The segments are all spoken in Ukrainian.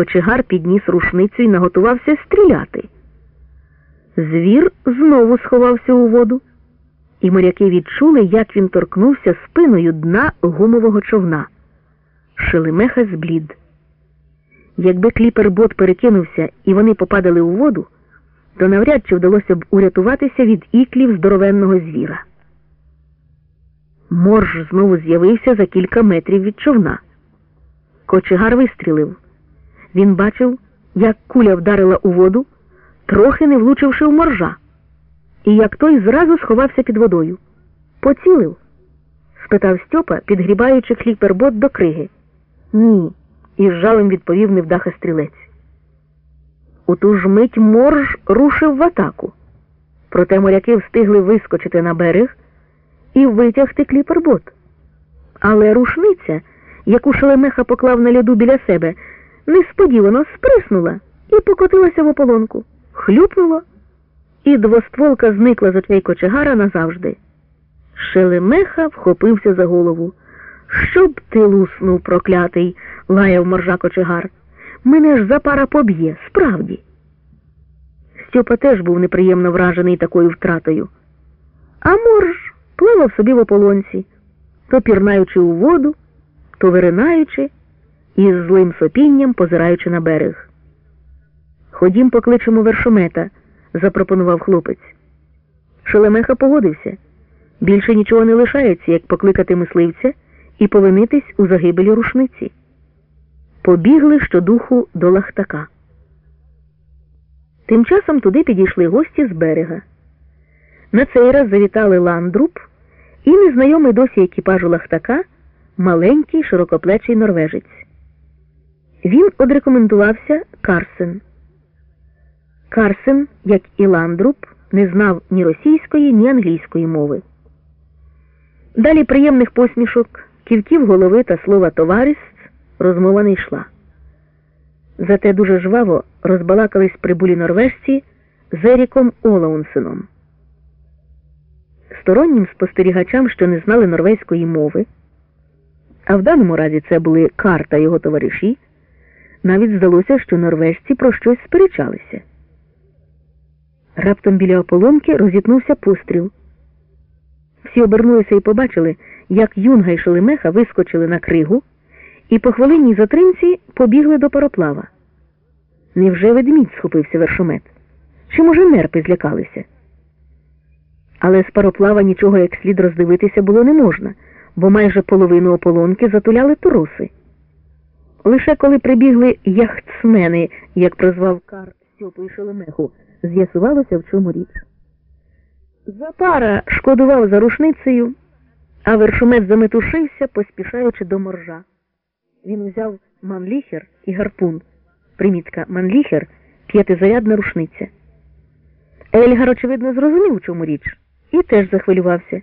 Кочегар підніс рушницю і наготувався стріляти. Звір знову сховався у воду, і моряки відчули, як він торкнувся спиною дна гумового човна. Шелемеха зблід. Якби кліпербот перекинувся і вони попадали у воду, то навряд чи вдалося б урятуватися від іклів здоровенного звіра. Морж знову з'явився за кілька метрів від човна. Кочегар вистрілив. Він бачив, як куля вдарила у воду, трохи не влучивши в моржа, і як той зразу сховався під водою. Поцілив? спитав Стьопа, підгрібаючи кліпербот до криги. Ні, із жалем відповів невдаха стрілець. У ту ж мить морж рушив в атаку. Проте моряки встигли вискочити на берег і витягти кліпербот. Але рушниця, яку Шелемеха поклав на льоду біля себе, несподівано сприснула і покотилася в ополонку. Хлюпнуло, і двостволка зникла з очей кочегара назавжди. Шелемеха вхопився за голову. Щоб ти луснув, проклятий, лаяв моржа кочегар. Мене ж запара поб'є, справді. Стьопа теж був неприємно вражений такою втратою. А морж плавав собі в ополонці, то пірнаючи у воду, то виринаючи і з злим сопінням позираючи на берег. Ходім, покличемо вершомета, запропонував хлопець. Шелемеха погодився. Більше нічого не лишається, як покликати мисливця і повинитись у загибелі рушниці. Побігли щодуху до лахтака. Тим часом туди підійшли гості з берега. На цей раз завітали Ландруп і незнайомий досі екіпажу «Лахтака» маленький широкоплечий норвежець. Він одрекомендувався Карсен. Карсен, як і Ландруп, не знав ні російської, ні англійської мови. Далі приємних посмішок, ківків голови та слова товариств розмова не йшла. Зате дуже жваво розбалакались прибулі норвежці з Еріком Олаунсеном. Стороннім спостерігачам, що не знали норвезької мови, а в даному разі це були Кар та його товариші, навіть здалося, що норвежці про щось сперечалися. Раптом біля ополонки розітнувся постріл. Всі обернулися і побачили, як Юнга і Шелемеха вискочили на кригу і по хвилинній затримці побігли до пароплава. Невже ведмідь схопився вершомет? Чи, може, нерпи злякалися? Але з пароплава нічого як слід роздивитися було не можна, бо майже половину ополонки затуляли туруси. Лише коли прибігли яхтсмени, як прозвав Кар Стьопу і Шелемеху, з'ясувалося, в чому річ. Запара шкодував за рушницею, а вершомет заметушився, поспішаючи до моржа. Він узяв манліхер і гарпун. Примітка манліхер п'ятизарядна рушниця. Ельгар, очевидно, зрозумів, у чому річ, і теж захвилювався.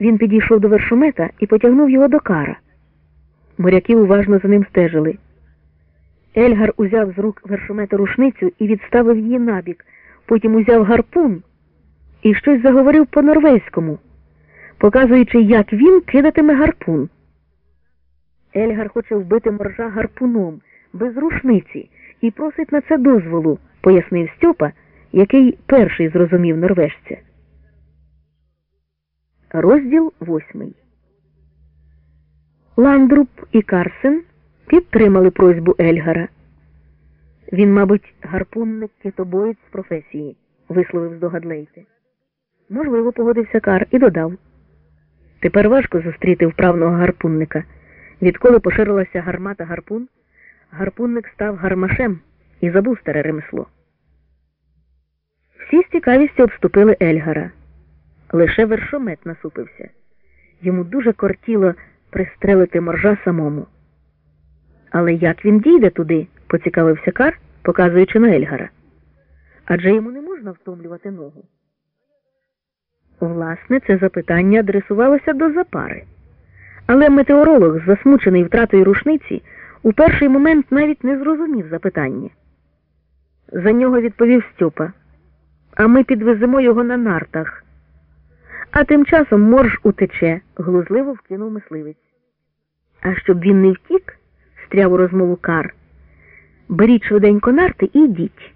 Він підійшов до вершомета і потягнув його до кара. Моряки уважно за ним стежили. Ельгар узяв з рук вершомета рушницю і відставив її набік, потім узяв гарпун і щось заговорив по-норвезькому, показуючи, як він кидатиме гарпун. Ельгар хоче вбити моржа гарпуном без рушниці і просить на це дозволу, пояснив Стьопа, який перший зрозумів норвежця. Розділ восьмий. Ландруб і Карсен підтримали просьбу Ельгара. Він, мабуть, гарпунник китобоєць з професії, висловив здогадлейте. Можливо, погодився Кар і додав. Тепер важко зустріти вправного гарпунника. Відколи поширилася гармата гарпун, гарпунник став гармашем і забув старе ремесло. Всі з цікавістю обступили Ельгара. Лише вершомет насупився. Йому дуже кортіло пристрелити моржа самому. Але як він дійде туди, поцікавився Кар, показуючи на Ельгара. Адже йому не можна втомлювати ногу. Власне, це запитання адресувалося до запари. Але метеоролог, засмучений втратою рушниці, у перший момент навіть не зрозумів запитання. За нього відповів Стьопа. А ми підвеземо його на нартах. А тим часом морж утече, глузливо вкинув мисливець. А щоб він не втік, стряв у розмову кар. Беріть швиденько нарти і йдіть.